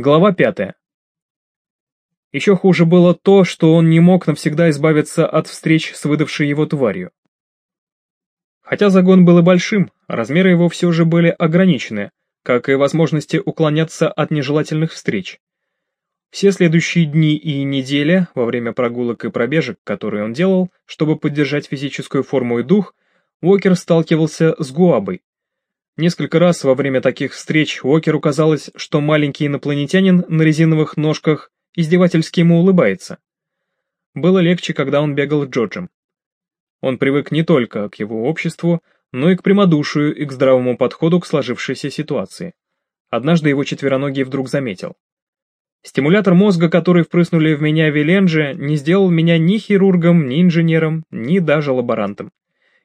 Глава пятая. Еще хуже было то, что он не мог навсегда избавиться от встреч с выдавшей его тварью. Хотя загон был и большим, размеры его все же были ограничены, как и возможности уклоняться от нежелательных встреч. Все следующие дни и недели, во время прогулок и пробежек, которые он делал, чтобы поддержать физическую форму и дух, Уокер сталкивался с Гуабой, Несколько раз во время таких встреч Уокеру казалось, что маленький инопланетянин на резиновых ножках издевательски ему улыбается. Было легче, когда он бегал с Джорджем. Он привык не только к его обществу, но и к прямодушию и к здравому подходу к сложившейся ситуации. Однажды его четвероногий вдруг заметил. Стимулятор мозга, который впрыснули в меня Виленджи, не сделал меня ни хирургом, ни инженером, ни даже лаборантом.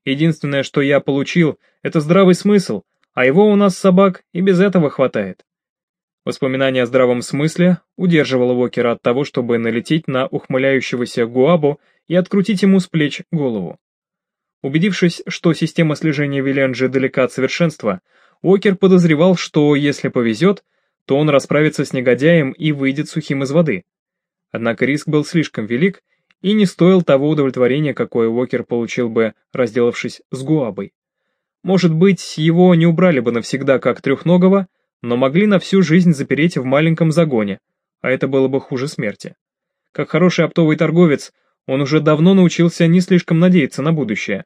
Единственное, что я получил, это здравый смысл, а его у нас собак и без этого хватает. Воспоминание о здравом смысле удерживало Уокера от того, чтобы налететь на ухмыляющегося Гуабу и открутить ему с плеч голову. Убедившись, что система слежения Виленджи далека от совершенства, Уокер подозревал, что, если повезет, то он расправится с негодяем и выйдет сухим из воды. Однако риск был слишком велик и не стоил того удовлетворения, какое Уокер получил бы, разделавшись с Гуабой. Может быть, его не убрали бы навсегда как трехногого, но могли на всю жизнь запереть в маленьком загоне, а это было бы хуже смерти. Как хороший оптовый торговец, он уже давно научился не слишком надеяться на будущее.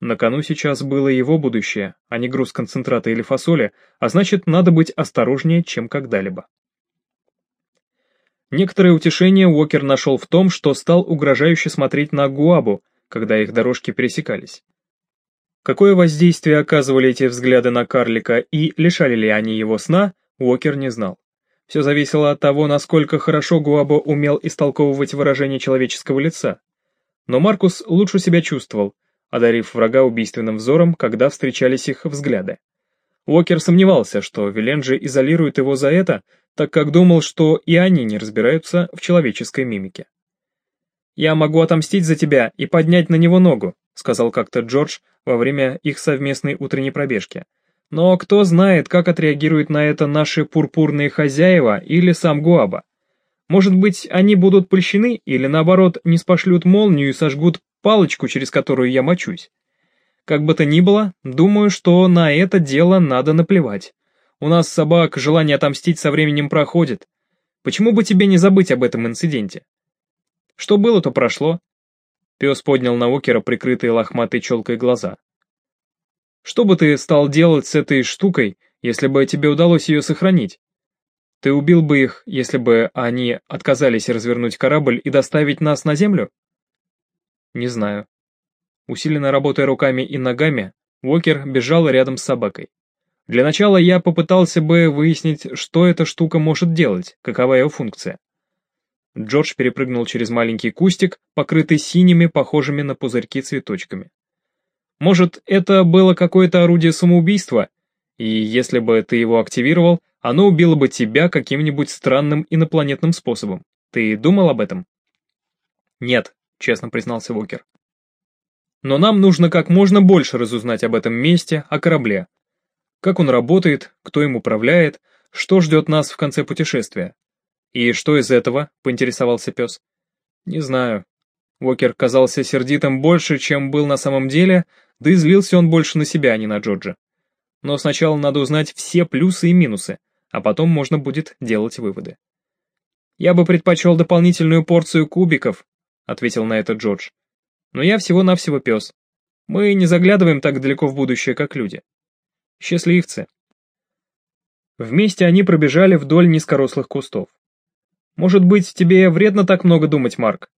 На кону сейчас было его будущее, а не груз концентрата или фасоли, а значит, надо быть осторожнее, чем когда-либо. Некоторое утешение Уокер нашел в том, что стал угрожающе смотреть на Гуабу, когда их дорожки пересекались. Какое воздействие оказывали эти взгляды на карлика и лишали ли они его сна, Уокер не знал. Все зависело от того, насколько хорошо Гуабо умел истолковывать выражение человеческого лица. Но Маркус лучше себя чувствовал, одарив врага убийственным взором, когда встречались их взгляды. Уокер сомневался, что Виленджи изолирует его за это, так как думал, что и они не разбираются в человеческой мимике. «Я могу отомстить за тебя и поднять на него ногу», сказал как-то Джордж во время их совместной утренней пробежки. Но кто знает, как отреагируют на это наши пурпурные хозяева или сам Гуаба. Может быть, они будут польщены или наоборот не спошлют молнию и сожгут палочку, через которую я мочусь. Как бы то ни было, думаю, что на это дело надо наплевать. У нас собак желание отомстить со временем проходит. Почему бы тебе не забыть об этом инциденте? Что было, то прошло, Пес поднял на Окера прикрытые лохматой челкой глаза. «Что бы ты стал делать с этой штукой, если бы тебе удалось ее сохранить? Ты убил бы их, если бы они отказались развернуть корабль и доставить нас на Землю?» «Не знаю». Усиленно работая руками и ногами, Уокер бежал рядом с собакой. Для начала я попытался бы выяснить, что эта штука может делать, какова ее функция. Джордж перепрыгнул через маленький кустик, покрытый синими, похожими на пузырьки цветочками. Может, это было какое-то орудие самоубийства, и если бы ты его активировал, оно убило бы тебя каким-нибудь странным инопланетным способом. Ты думал об этом? Нет, честно признался Вокер. Но нам нужно как можно больше разузнать об этом месте, о корабле. Как он работает, кто им управляет, что ждет нас в конце путешествия. «И что из этого?» — поинтересовался пес. «Не знаю». Уокер казался сердитым больше, чем был на самом деле, да и злился он больше на себя, а не на Джорджа. Но сначала надо узнать все плюсы и минусы, а потом можно будет делать выводы. «Я бы предпочел дополнительную порцию кубиков», — ответил на это Джордж. «Но я всего-навсего пес. Мы не заглядываем так далеко в будущее, как люди. Счастливцы». Вместе они пробежали вдоль низкорослых кустов. Может быть, тебе вредно так много думать, Марк?»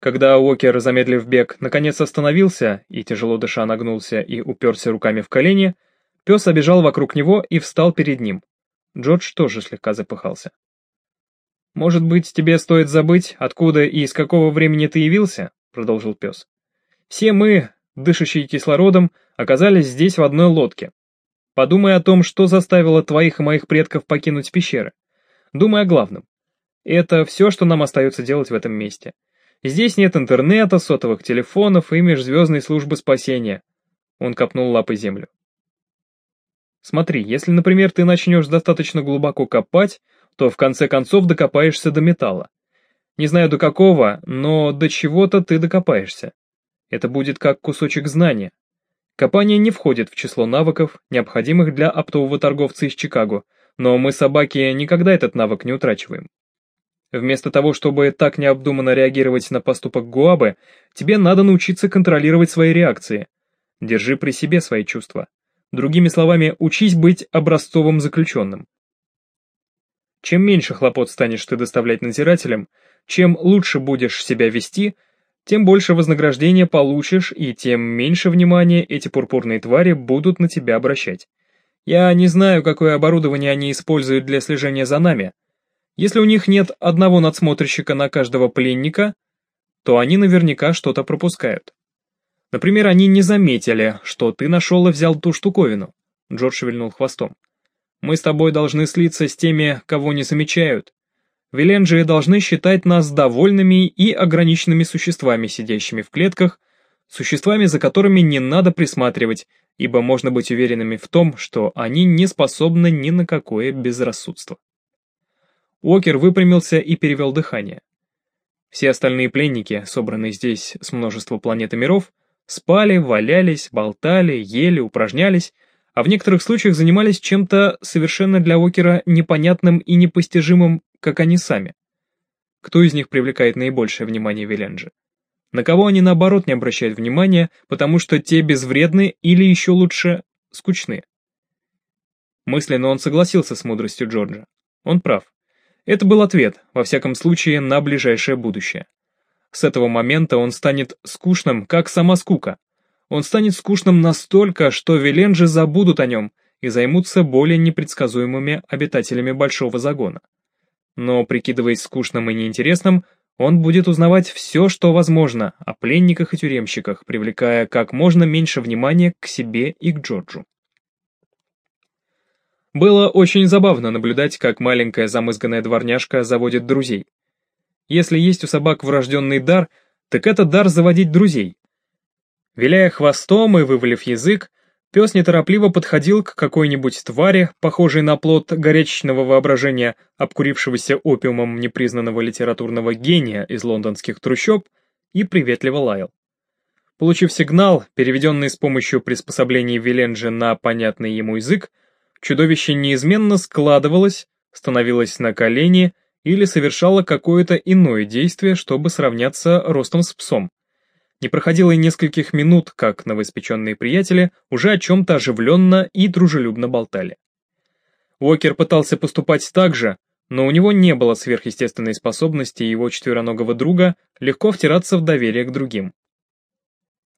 Когда Уокер, замедлив бег, наконец остановился и, тяжело дыша, нагнулся и уперся руками в колени, пес обежал вокруг него и встал перед ним. Джордж тоже слегка запыхался. «Может быть, тебе стоит забыть, откуда и из какого времени ты явился?» — продолжил пес. «Все мы, дышащие кислородом, оказались здесь в одной лодке. Подумай о том, что заставило твоих и моих предков покинуть пещеры. Думай о главном. Это все, что нам остается делать в этом месте. Здесь нет интернета, сотовых телефонов и межзвездной службы спасения. Он копнул лапой землю. Смотри, если, например, ты начнешь достаточно глубоко копать, то в конце концов докопаешься до металла. Не знаю до какого, но до чего-то ты докопаешься. Это будет как кусочек знания. Копание не входит в число навыков, необходимых для оптового торговца из Чикаго, но мы, собаки, никогда этот навык не утрачиваем. Вместо того, чтобы так необдуманно реагировать на поступок Гуабы, тебе надо научиться контролировать свои реакции. Держи при себе свои чувства. Другими словами, учись быть образцовым заключенным. Чем меньше хлопот станешь ты доставлять надзирателям, чем лучше будешь себя вести, тем больше вознаграждения получишь и тем меньше внимания эти пурпурные твари будут на тебя обращать. Я не знаю, какое оборудование они используют для слежения за нами. Если у них нет одного надсмотрщика на каждого пленника, то они наверняка что-то пропускают. Например, они не заметили, что ты нашел и взял ту штуковину. Джордж шевельнул хвостом. Мы с тобой должны слиться с теми, кого не замечают. Виленджи должны считать нас довольными и ограниченными существами, сидящими в клетках, существами, за которыми не надо присматривать, ибо можно быть уверенными в том, что они не способны ни на какое безрассудство. Уокер выпрямился и перевел дыхание. Все остальные пленники, собранные здесь с множества планет и миров, спали, валялись, болтали, ели, упражнялись, а в некоторых случаях занимались чем-то совершенно для Уокера непонятным и непостижимым, как они сами. Кто из них привлекает наибольшее внимание Виленджи? На кого они наоборот не обращают внимания, потому что те безвредны или еще лучше скучны? Мысленно он согласился с мудростью Джорджа. Он прав. Это был ответ, во всяком случае, на ближайшее будущее. С этого момента он станет скучным, как сама скука, он станет скучным настолько, что Веленджи забудут о нем и займутся более непредсказуемыми обитателями большого загона. Но, прикидываясь скучным и неинтересным, он будет узнавать все, что возможно, о пленниках и тюремщиках, привлекая как можно меньше внимания к себе и к Джорджу. Было очень забавно наблюдать, как маленькая замызганная дворняжка заводит друзей. Если есть у собак врожденный дар, так это дар заводить друзей, Виляя хвостом и вывалив язык, пес неторопливо подходил к какой-нибудь твари, похожей на плод горячечного воображения, обкурившегося опиумом непризнанного литературного гения из лондонских трущоб, и приветливо лаял. Получив сигнал, переведенный с помощью приспособлений Виленджи на понятный ему язык, чудовище неизменно складывалось, становилось на колени или совершало какое-то иное действие, чтобы сравняться ростом с псом. Не проходило и нескольких минут, как новоиспеченные приятели уже о чем-то оживленно и дружелюбно болтали. Уокер пытался поступать так же, но у него не было сверхъестественной способности его четвероногого друга легко втираться в доверие к другим.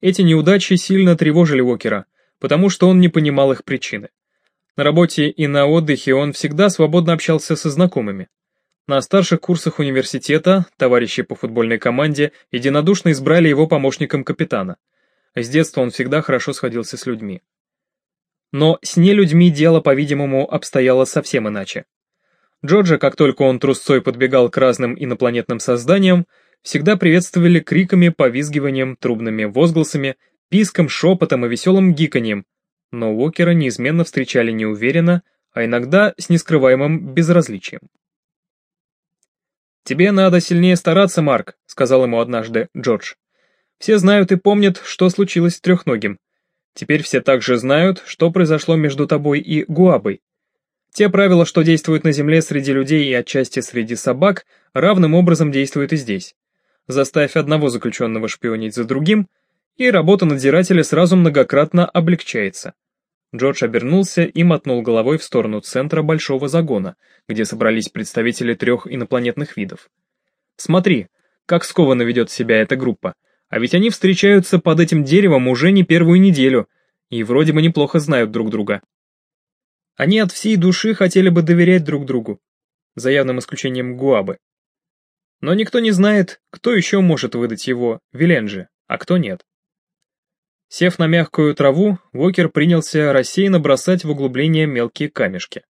Эти неудачи сильно тревожили Уокера, потому что он не понимал их причины. На работе и на отдыхе он всегда свободно общался со знакомыми. На старших курсах университета товарищи по футбольной команде единодушно избрали его помощником капитана. С детства он всегда хорошо сходился с людьми. Но с нелюдьми дело, по-видимому, обстояло совсем иначе. Джорджа, как только он трусцой подбегал к разным инопланетным созданиям, всегда приветствовали криками, повизгиванием, трубными возгласами, писком, шепотом и веселым гиканьем, но Уокера неизменно встречали неуверенно, а иногда с нескрываемым безразличием. «Тебе надо сильнее стараться, Марк», — сказал ему однажды Джордж. «Все знают и помнят, что случилось с трехногим. Теперь все также знают, что произошло между тобой и Гуабой. Те правила, что действуют на Земле среди людей и отчасти среди собак, равным образом действуют и здесь. Заставь одного заключенного шпионить за другим, и работа надзирателя сразу многократно облегчается. Джордж обернулся и мотнул головой в сторону центра большого загона, где собрались представители трех инопланетных видов. «Смотри, как скованно ведет себя эта группа, а ведь они встречаются под этим деревом уже не первую неделю, и вроде бы неплохо знают друг друга. Они от всей души хотели бы доверять друг другу, за явным исключением Гуабы. Но никто не знает, кто еще может выдать его, Виленджи, а кто нет. Сев на мягкую траву, Уокер принялся рассеянно бросать в углубление мелкие камешки.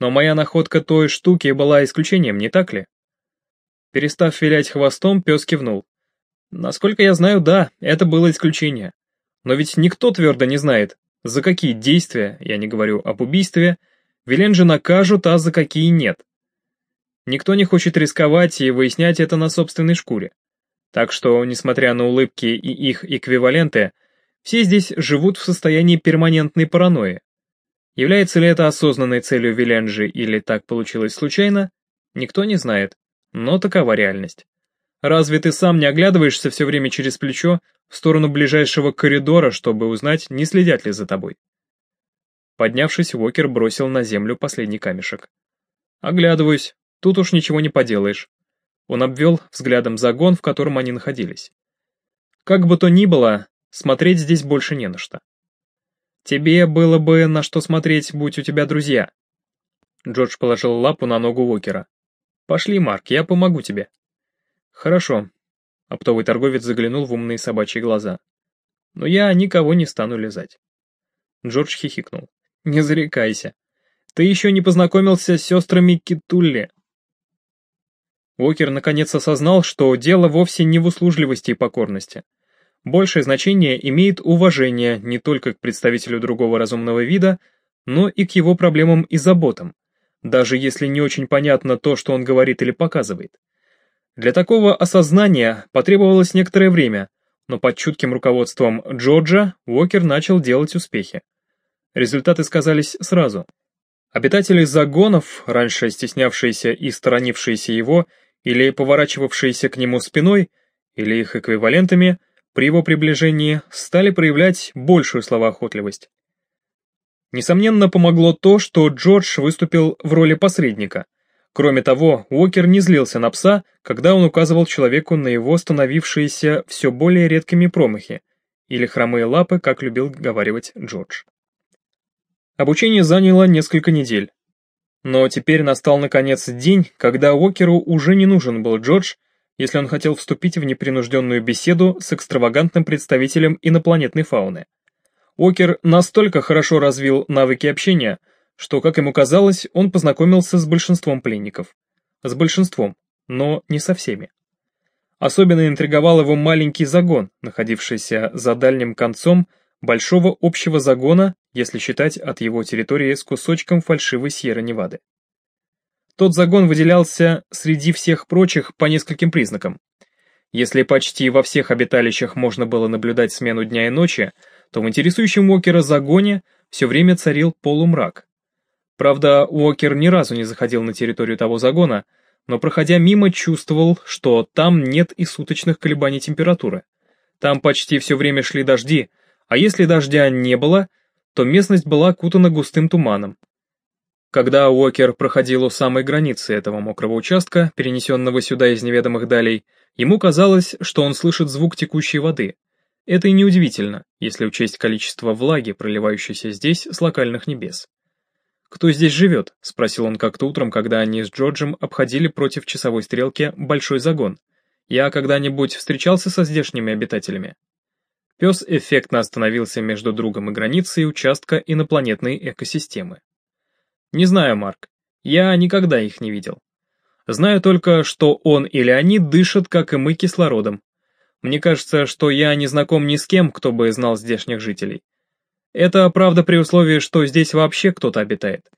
Но моя находка той штуки была исключением, не так ли? Перестав вилять хвостом, пес кивнул. Насколько я знаю, да, это было исключение. Но ведь никто твердо не знает, за какие действия, я не говорю об убийстве, Виленджи накажут, а за какие нет. Никто не хочет рисковать и выяснять это на собственной шкуре. Так что, несмотря на улыбки и их эквиваленты, все здесь живут в состоянии перманентной паранойи. Является ли это осознанной целью Виленджи или так получилось случайно, никто не знает, но такова реальность. Разве ты сам не оглядываешься все время через плечо в сторону ближайшего коридора, чтобы узнать, не следят ли за тобой? Поднявшись, Уокер бросил на землю последний камешек. Оглядываюсь, тут уж ничего не поделаешь. Он обвел взглядом загон, в котором они находились. Как бы то ни было, смотреть здесь больше не на что. Тебе было бы на что смотреть, будь у тебя друзья. Джордж положил лапу на ногу Уокера. Пошли, Марк, я помогу тебе. Хорошо. Оптовый торговец заглянул в умные собачьи глаза. Но я никого не стану лизать. Джордж хихикнул. Не зарекайся. Ты еще не познакомился с сестрами Китулли. Уокер наконец осознал, что дело вовсе не в услужливости и покорности. Большее значение имеет уважение не только к представителю другого разумного вида, но и к его проблемам и заботам, даже если не очень понятно то, что он говорит или показывает. Для такого осознания потребовалось некоторое время, но под чутким руководством Джорджа Уокер начал делать успехи. Результаты сказались сразу. Обитатели загонов, раньше стеснявшиеся и сторонившиеся его, или поворачивавшиеся к нему спиной, или их эквивалентами – при его приближении стали проявлять большую словоохотливость. Несомненно, помогло то, что Джордж выступил в роли посредника. Кроме того, Уокер не злился на пса, когда он указывал человеку на его становившиеся все более редкими промахи, или хромые лапы, как любил говаривать Джордж. Обучение заняло несколько недель. Но теперь настал наконец день, когда Уокеру уже не нужен был Джордж, если он хотел вступить в непринужденную беседу с экстравагантным представителем инопланетной фауны. Окер настолько хорошо развил навыки общения, что, как ему казалось, он познакомился с большинством пленников. С большинством, но не со всеми. Особенно интриговал его маленький загон, находившийся за дальним концом большого общего загона, если считать от его территории с кусочком фальшивой Сьерра-Невады. Тот загон выделялся среди всех прочих по нескольким признакам. Если почти во всех обиталищах можно было наблюдать смену дня и ночи, то в интересующем Уокера загоне все время царил полумрак. Правда, Уокер ни разу не заходил на территорию того загона, но проходя мимо чувствовал, что там нет и суточных колебаний температуры. Там почти все время шли дожди, а если дождя не было, то местность была окутана густым туманом, когда Уокер проходил у самой границы этого мокрого участка, перенесенного сюда из неведомых далей, ему казалось, что он слышит звук текущей воды. Это и неудивительно, если учесть количество влаги, проливающейся здесь с локальных небес. «Кто здесь живет?» — спросил он как-то утром, когда они с Джорджем обходили против часовой стрелки большой загон. «Я когда-нибудь встречался со здешними обитателями?» Пес эффектно остановился между другом и границей участка инопланетной экосистемы. Не знаю, Марк. Я никогда их не видел. Знаю только, что он или они дышат, как и мы, кислородом. Мне кажется, что я не знаком ни с кем, кто бы знал здешних жителей. Это правда при условии, что здесь вообще кто-то обитает.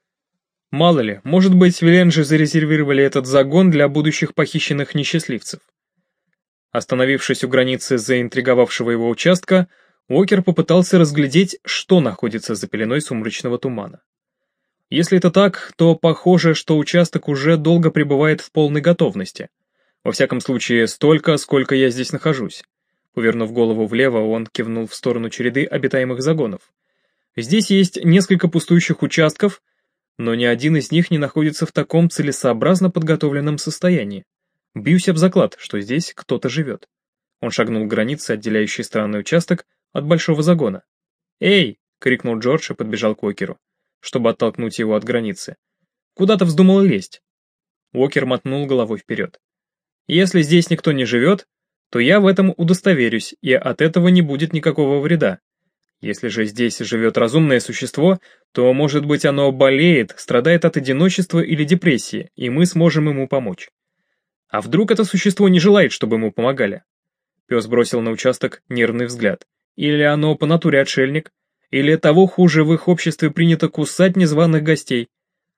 Мало ли, может быть, Виленджи зарезервировали этот загон для будущих похищенных несчастливцев. Остановившись у границы заинтриговавшего его участка, Уокер попытался разглядеть, что находится за пеленой сумрачного тумана. Если это так, то похоже, что участок уже долго пребывает в полной готовности. Во всяком случае, столько, сколько я здесь нахожусь. Повернув голову влево, он кивнул в сторону череды обитаемых загонов. Здесь есть несколько пустующих участков, но ни один из них не находится в таком целесообразно подготовленном состоянии. Бьюсь об заклад, что здесь кто-то живет. Он шагнул к границе, отделяющей странный участок от большого загона. «Эй!» — крикнул Джордж и подбежал к Уокеру чтобы оттолкнуть его от границы. Куда то вздумал лезть? Уокер мотнул головой вперед. Если здесь никто не живет, то я в этом удостоверюсь, и от этого не будет никакого вреда. Если же здесь живет разумное существо, то, может быть, оно болеет, страдает от одиночества или депрессии, и мы сможем ему помочь. А вдруг это существо не желает, чтобы ему помогали? Пес бросил на участок нервный взгляд. Или оно по натуре отшельник, или того хуже, в их обществе принято кусать незваных гостей.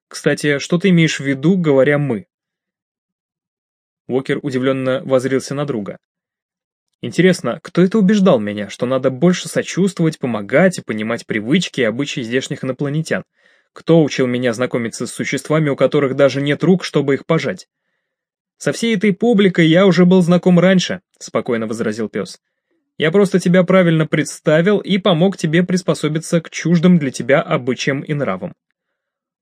Кстати, что ты имеешь в виду, говоря «мы»? Уокер удивленно возрился на друга. Интересно, кто это убеждал меня, что надо больше сочувствовать, помогать и понимать привычки и обычаи здешних инопланетян? Кто учил меня знакомиться с существами, у которых даже нет рук, чтобы их пожать? Со всей этой публикой я уже был знаком раньше, спокойно возразил пес. Я просто тебя правильно представил и помог тебе приспособиться к чуждым для тебя обычаям и нравам.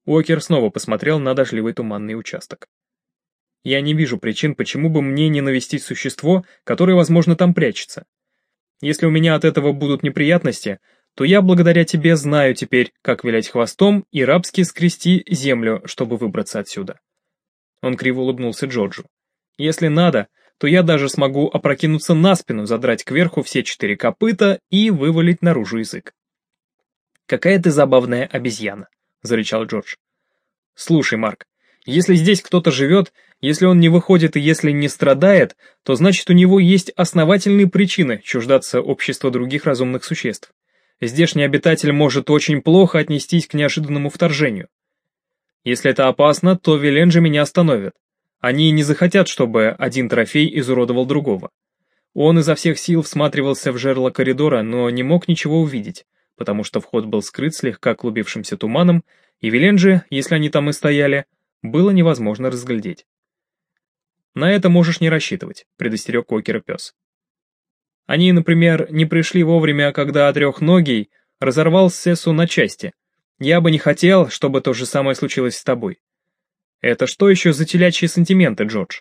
Уокер снова посмотрел на дождливый туманный участок. Я не вижу причин, почему бы мне не навестить существо, которое, возможно, там прячется. Если у меня от этого будут неприятности, то я благодаря тебе знаю теперь, как вилять хвостом и рабски скрести землю, чтобы выбраться отсюда. Он криво улыбнулся Джорджу. Если надо, то я даже смогу опрокинуться на спину, задрать кверху все четыре копыта и вывалить наружу язык. «Какая ты забавная обезьяна», — зарычал Джордж. «Слушай, Марк, если здесь кто-то живет, если он не выходит и если не страдает, то значит у него есть основательные причины чуждаться общества других разумных существ. Здешний обитатель может очень плохо отнестись к неожиданному вторжению. Если это опасно, то Виленджи меня остановят. Они не захотят, чтобы один трофей изуродовал другого. Он изо всех сил всматривался в жерло коридора, но не мог ничего увидеть, потому что вход был скрыт слегка клубившимся туманом, и Виленджи, если они там и стояли, было невозможно разглядеть. На это можешь не рассчитывать, предостерег Кокера пес. Они, например, не пришли вовремя, когда трехногий разорвал Сессу на части. Я бы не хотел, чтобы то же самое случилось с тобой. Это что еще за телячьи сантименты, Джордж?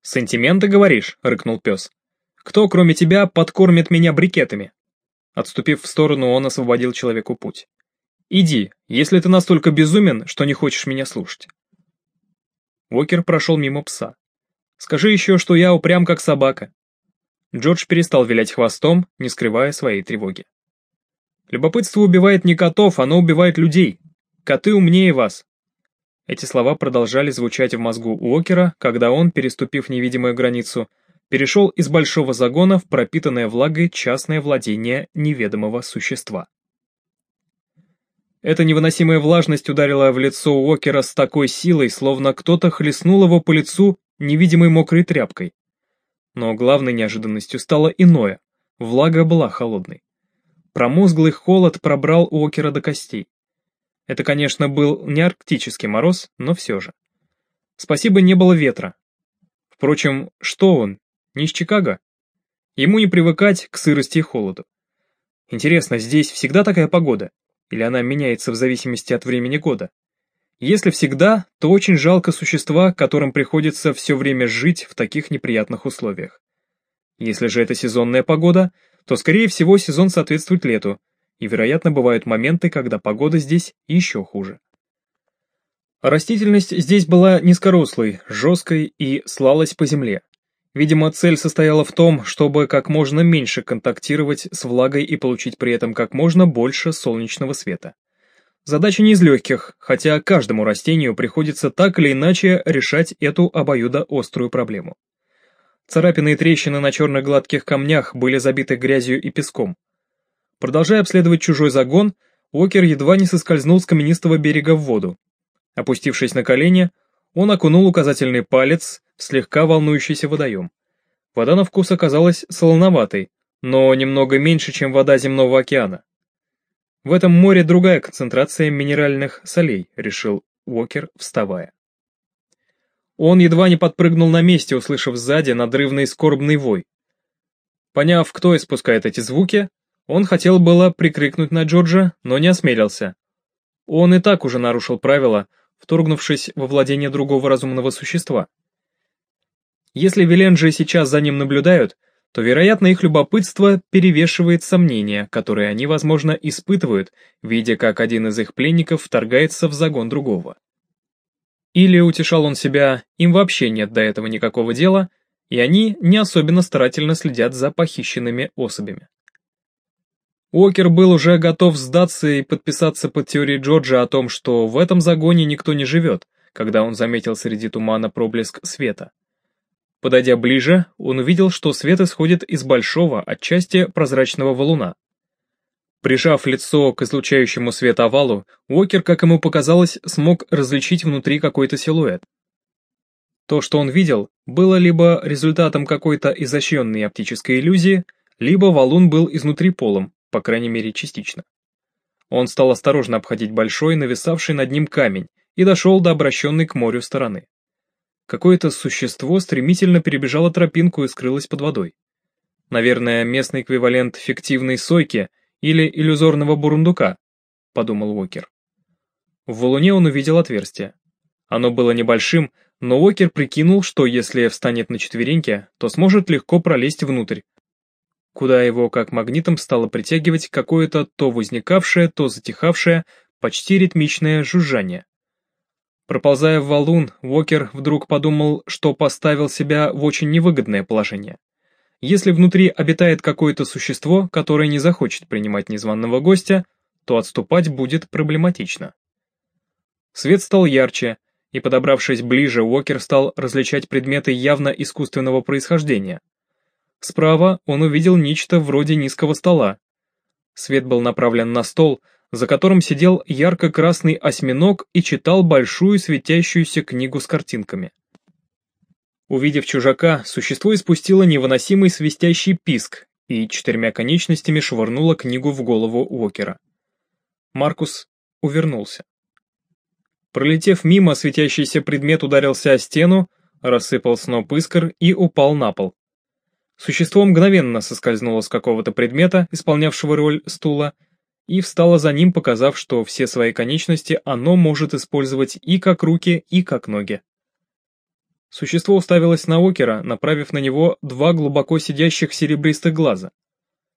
Сантименты, говоришь? рыкнул пес. Кто, кроме тебя, подкормит меня брикетами? Отступив в сторону, он освободил человеку путь. Иди, если ты настолько безумен, что не хочешь меня слушать. Уокер прошел мимо пса. «Скажи еще, что я упрям как собака». Джордж перестал вилять хвостом, не скрывая своей тревоги. «Любопытство убивает не котов, оно убивает людей. Коты умнее вас». Эти слова продолжали звучать в мозгу Уокера, когда он, переступив невидимую границу, перешел из большого загона в пропитанное влагой частное владение неведомого существа. Эта невыносимая влажность ударила в лицо Уокера с такой силой, словно кто-то хлестнул его по лицу невидимой мокрой тряпкой. Но главной неожиданностью стало иное. Влага была холодной. Промозглый холод пробрал Уокера до костей. Это, конечно, был не арктический мороз, но все же. Спасибо, не было ветра. Впрочем, что он? Не из Чикаго? Ему не привыкать к сырости и холоду. Интересно, здесь всегда такая погода? или она меняется в зависимости от времени года. Если всегда, то очень жалко существа, которым приходится все время жить в таких неприятных условиях. Если же это сезонная погода, то скорее всего сезон соответствует лету, и вероятно бывают моменты, когда погода здесь еще хуже. Растительность здесь была низкорослой, жесткой и слалась по земле. Видимо, цель состояла в том, чтобы как можно меньше контактировать с влагой и получить при этом как можно больше солнечного света. Задача не из легких, хотя каждому растению приходится так или иначе решать эту обоюдоострую проблему. Царапины и трещины на черных гладких камнях были забиты грязью и песком. Продолжая обследовать чужой загон, Уокер едва не соскользнул с каменистого берега в воду. Опустившись на колени, он окунул указательный палец в слегка волнующийся водоем. Вода на вкус оказалась солоноватой, но немного меньше, чем вода земного океана. В этом море другая концентрация минеральных солей, решил Уокер, вставая. Он едва не подпрыгнул на месте, услышав сзади надрывный скорбный вой. Поняв, кто испускает эти звуки, он хотел было прикрикнуть на Джорджа, но не осмелился. Он и так уже нарушил правила, вторгнувшись во владение другого разумного существа. Если Виленджи сейчас за ним наблюдают, то, вероятно, их любопытство перевешивает сомнения, которые они, возможно, испытывают, видя, как один из их пленников вторгается в загон другого. Или, утешал он себя, им вообще нет до этого никакого дела, и они не особенно старательно следят за похищенными особями. Уокер был уже готов сдаться и подписаться под теорией Джорджа о том, что в этом загоне никто не живет, когда он заметил среди тумана проблеск света. Подойдя ближе, он увидел, что свет исходит из большого, отчасти прозрачного валуна. Прижав лицо к излучающему свет овалу, Уокер, как ему показалось, смог различить внутри какой-то силуэт. То, что он видел, было либо результатом какой-то изощренной оптической иллюзии, либо валун был изнутри полом, по крайней мере частично. Он стал осторожно обходить большой, нависавший над ним камень, и дошел до обращенной к морю стороны. Какое-то существо стремительно перебежало тропинку и скрылось под водой. Наверное, местный эквивалент фиктивной сойки или иллюзорного бурундука, подумал Уокер. В валуне он увидел отверстие. Оно было небольшим, но Уокер прикинул, что если встанет на четвереньки, то сможет легко пролезть внутрь, куда его как магнитом стало притягивать какое-то то возникавшее, то затихавшее, почти ритмичное жужжание. Проползая в валун, Уокер вдруг подумал, что поставил себя в очень невыгодное положение. Если внутри обитает какое-то существо, которое не захочет принимать незваного гостя, то отступать будет проблематично. Свет стал ярче, и, подобравшись ближе, Уокер стал различать предметы явно искусственного происхождения. Справа он увидел нечто вроде низкого стола. Свет был направлен на стол, за которым сидел ярко-красный осьминог и читал большую светящуюся книгу с картинками. Увидев чужака, существо испустило невыносимый свистящий писк и четырьмя конечностями швырнуло книгу в голову Уокера. Маркус увернулся. Пролетев мимо, светящийся предмет ударился о стену, рассыпал сноп искр и упал на пол. Существо мгновенно соскользнуло с какого-то предмета, исполнявшего роль стула, и встало за ним, показав, что все свои конечности оно может использовать и как руки, и как ноги. Существо уставилось на Окера, направив на него два глубоко сидящих серебристых глаза.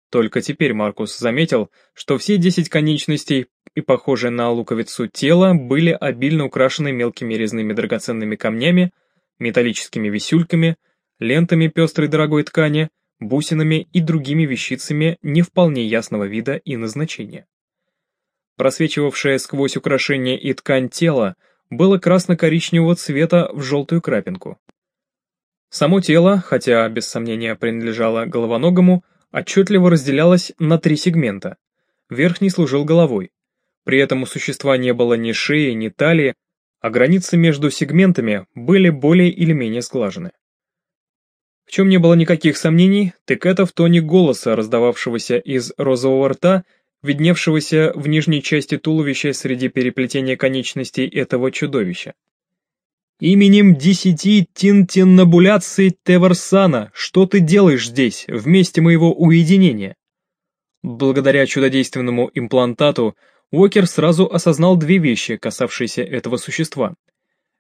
Только теперь Маркус заметил, что все десять конечностей и похожее на луковицу тело были обильно украшены мелкими резными драгоценными камнями, металлическими висюльками, лентами пестрой дорогой ткани, бусинами и другими вещицами не вполне ясного вида и назначения. Просвечивавшее сквозь украшение и ткань тела было красно-коричневого цвета в желтую крапинку. Само тело, хотя без сомнения принадлежало головоногому, отчетливо разделялось на три сегмента. Верхний служил головой. При этом у существа не было ни шеи, ни талии, а границы между сегментами были более или менее сглажены. В чем не было никаких сомнений, так это в тоне голоса, раздававшегося из розового рта, видневшегося в нижней части туловища среди переплетения конечностей этого чудовища. «Именем десяти тинтиннабуляций Теверсана, что ты делаешь здесь, в месте моего уединения?» Благодаря чудодейственному имплантату, Уокер сразу осознал две вещи, касавшиеся этого существа.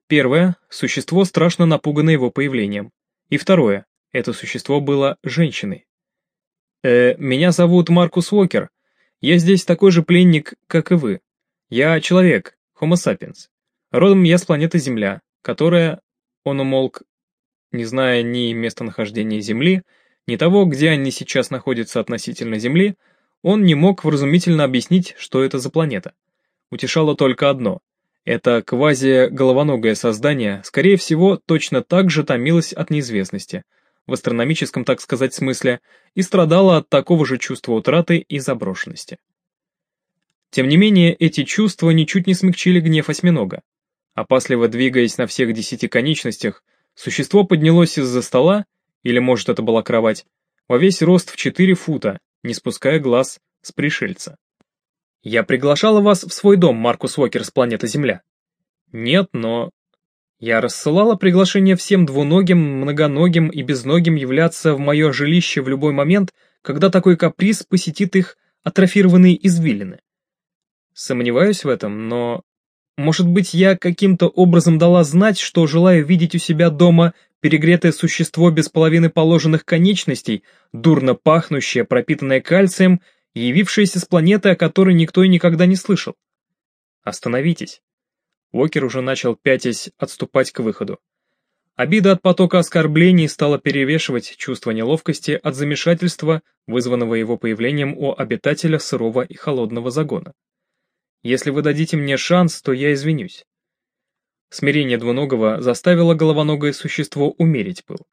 Первое – существо страшно напугано его появлением. И второе это существо было женщиной. «Э, меня зовут Маркус Уокер. Я здесь такой же пленник, как и вы. Я человек, Homo sapiens. Родом я с планеты Земля, которая...» Он умолк, не зная ни местонахождения Земли, ни того, где они сейчас находятся относительно Земли, он не мог вразумительно объяснить, что это за планета. Утешало только одно. Это квази-головоногое создание, скорее всего, точно так же томилось от неизвестности — в астрономическом, так сказать, смысле, и страдала от такого же чувства утраты и заброшенности. Тем не менее, эти чувства ничуть не смягчили гнев осьминога. Опасливо двигаясь на всех десяти конечностях, существо поднялось из-за стола, или, может, это была кровать, во весь рост в четыре фута, не спуская глаз с пришельца. «Я приглашала вас в свой дом, Маркус Уокер с планеты Земля». «Нет, но я рассылала приглашение всем двуногим, многоногим и безногим являться в мое жилище в любой момент, когда такой каприз посетит их атрофированные извилины. Сомневаюсь в этом, но... Может быть, я каким-то образом дала знать, что желаю видеть у себя дома перегретое существо без половины положенных конечностей, дурно пахнущее, пропитанное кальцием, явившееся с планеты, о которой никто и никогда не слышал. Остановитесь. Уокер уже начал, пятясь, отступать к выходу. Обида от потока оскорблений стала перевешивать чувство неловкости от замешательства, вызванного его появлением у обитателя сырого и холодного загона. «Если вы дадите мне шанс, то я извинюсь». Смирение двуногого заставило головоногое существо умерить пыл.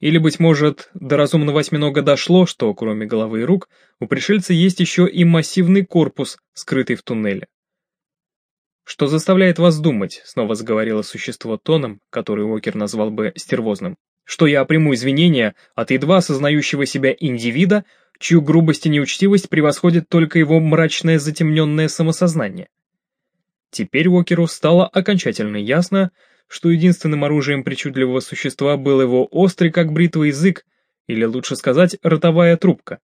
Или, быть может, до разумного осьминога дошло, что, кроме головы и рук, у пришельца есть еще и массивный корпус, скрытый в туннеле. «Что заставляет вас думать?» — снова заговорило существо тоном, который Уокер назвал бы стервозным. «Что я приму извинения от едва осознающего себя индивида, чью грубость и неучтивость превосходит только его мрачное затемненное самосознание?» Теперь Уокеру стало окончательно ясно, что единственным оружием причудливого существа был его острый как бритва язык, или лучше сказать, ротовая трубка.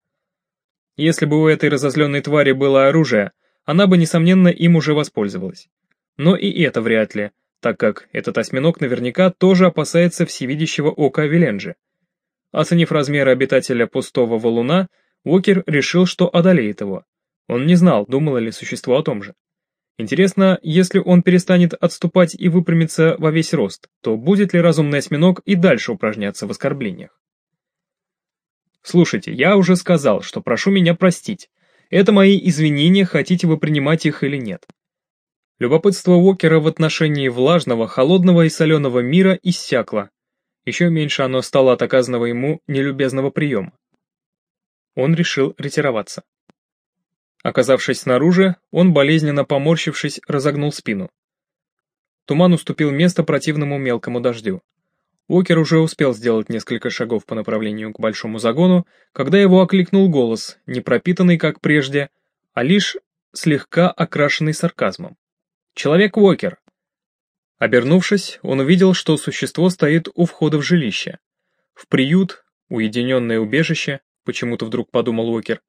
Если бы у этой разозленной твари было оружие, она бы, несомненно, им уже воспользовалась. Но и это вряд ли, так как этот осьминог наверняка тоже опасается всевидящего ока Веленджи. Оценив размеры обитателя пустого валуна, Уокер решил, что одолеет его. Он не знал, думало ли существо о том же. Интересно, если он перестанет отступать и выпрямится во весь рост, то будет ли разумный осьминог и дальше упражняться в оскорблениях? Слушайте, я уже сказал, что прошу меня простить. Это мои извинения, хотите вы принимать их или нет. Любопытство Уокера в отношении влажного, холодного и соленого мира иссякло. Еще меньше оно стало от оказанного ему нелюбезного приема. Он решил ретироваться. Оказавшись снаружи, он, болезненно поморщившись, разогнул спину. Туман уступил место противному мелкому дождю. Уокер уже успел сделать несколько шагов по направлению к большому загону, когда его окликнул голос, не пропитанный, как прежде, а лишь слегка окрашенный сарказмом. «Человек Уокер!» Обернувшись, он увидел, что существо стоит у входа в жилище. В приют, уединенное убежище, почему-то вдруг подумал Уокер.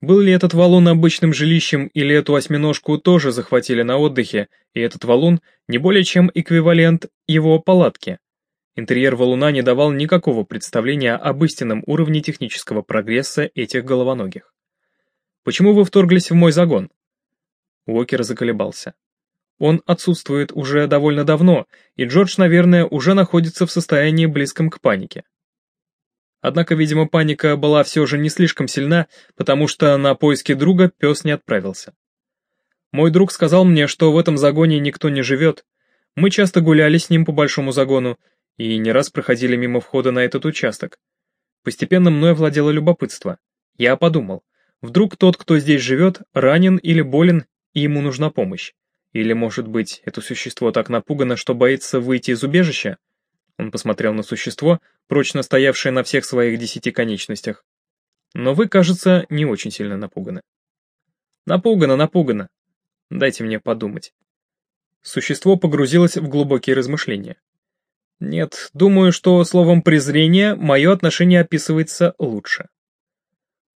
Был ли этот валун обычным жилищем или эту осьминожку тоже захватили на отдыхе, и этот валун не более чем эквивалент его палатки? Интерьер валуна не давал никакого представления об истинном уровне технического прогресса этих головоногих. «Почему вы вторглись в мой загон?» Уокер заколебался. Он отсутствует уже довольно давно, и Джордж, наверное, уже находится в состоянии близком к панике. Однако, видимо, паника была все же не слишком сильна, потому что на поиски друга пес не отправился. Мой друг сказал мне, что в этом загоне никто не живет. Мы часто гуляли с ним по большому загону, и не раз проходили мимо входа на этот участок. Постепенно мной овладело любопытство. Я подумал, вдруг тот, кто здесь живет, ранен или болен, и ему нужна помощь. Или, может быть, это существо так напугано, что боится выйти из убежища? Он посмотрел на существо, прочно стоявшее на всех своих десяти конечностях. Но вы, кажется, не очень сильно напуганы. Напугано, напугано. Дайте мне подумать. Существо погрузилось в глубокие размышления. Нет, думаю, что словом презрение мое отношение описывается лучше.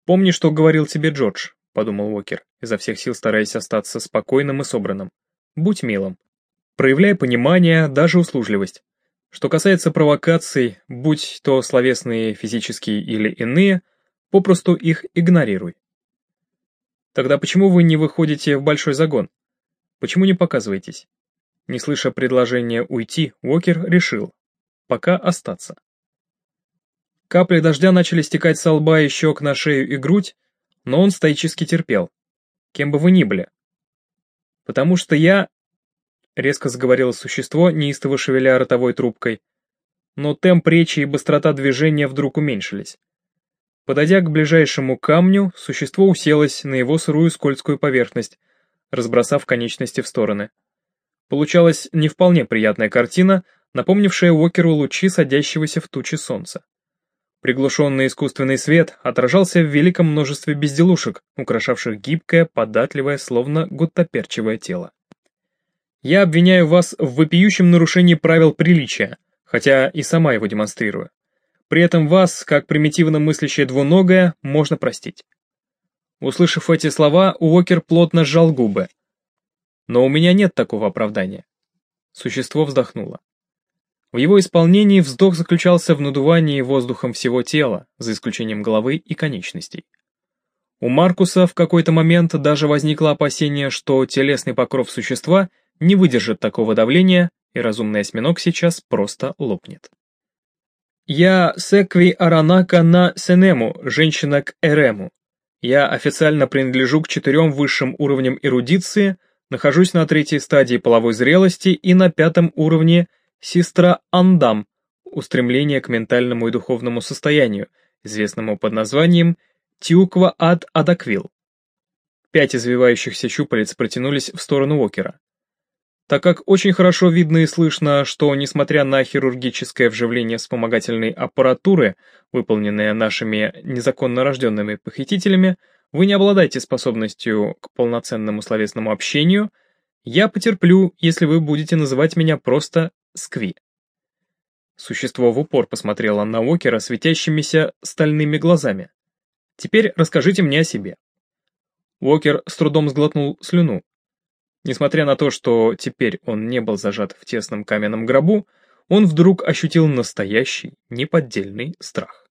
«Помни, что говорил тебе Джордж», — подумал Уокер, изо всех сил стараясь остаться спокойным и собранным. «Будь милым. Проявляй понимание, даже услужливость. Что касается провокаций, будь то словесные, физические или иные, попросту их игнорируй. Тогда почему вы не выходите в большой загон? Почему не показываетесь? Не слыша предложения уйти, Уокер решил, пока остаться. Капли дождя начали стекать со лба и щек на шею и грудь, но он стоически терпел. Кем бы вы ни были. Потому что я... Резко заговорило существо, неистово шевеля ротовой трубкой. Но темп речи и быстрота движения вдруг уменьшились. Подойдя к ближайшему камню, существо уселось на его сырую скользкую поверхность, разбросав конечности в стороны. Получалась не вполне приятная картина, напомнившая Уокеру лучи садящегося в тучи солнца. Приглушенный искусственный свет отражался в великом множестве безделушек, украшавших гибкое, податливое, словно гуттаперчивое тело. Я обвиняю вас в вопиющем нарушении правил приличия, хотя и сама его демонстрирую. При этом вас, как примитивно мыслящее двуногое, можно простить. Услышав эти слова, Уокер плотно сжал губы, но у меня нет такого оправдания. Существо вздохнуло. В его исполнении вздох заключался в надувании воздухом всего тела, за исключением головы и конечностей. У Маркуса в какой-то момент даже возникло опасение, что телесный покров существа не выдержит такого давления, и разумный осьминог сейчас просто лопнет. «Я Секви Аранака на Сенему, женщина к Эрему. Я официально принадлежу к четырем высшим уровням эрудиции, Нахожусь на третьей стадии половой зрелости и на пятом уровне сестра Андам, устремление к ментальному и духовному состоянию, известному под названием Тюква ад Адаквил. Пять извивающихся щупалец протянулись в сторону Уокера. так как очень хорошо видно и слышно, что, несмотря на хирургическое вживление вспомогательной аппаратуры, выполненное нашими незаконно рожденными похитителями, вы не обладаете способностью к полноценному словесному общению, я потерплю, если вы будете называть меня просто Скви. Существо в упор посмотрело на Уокера светящимися стальными глазами. Теперь расскажите мне о себе. Уокер с трудом сглотнул слюну. Несмотря на то, что теперь он не был зажат в тесном каменном гробу, он вдруг ощутил настоящий, неподдельный страх.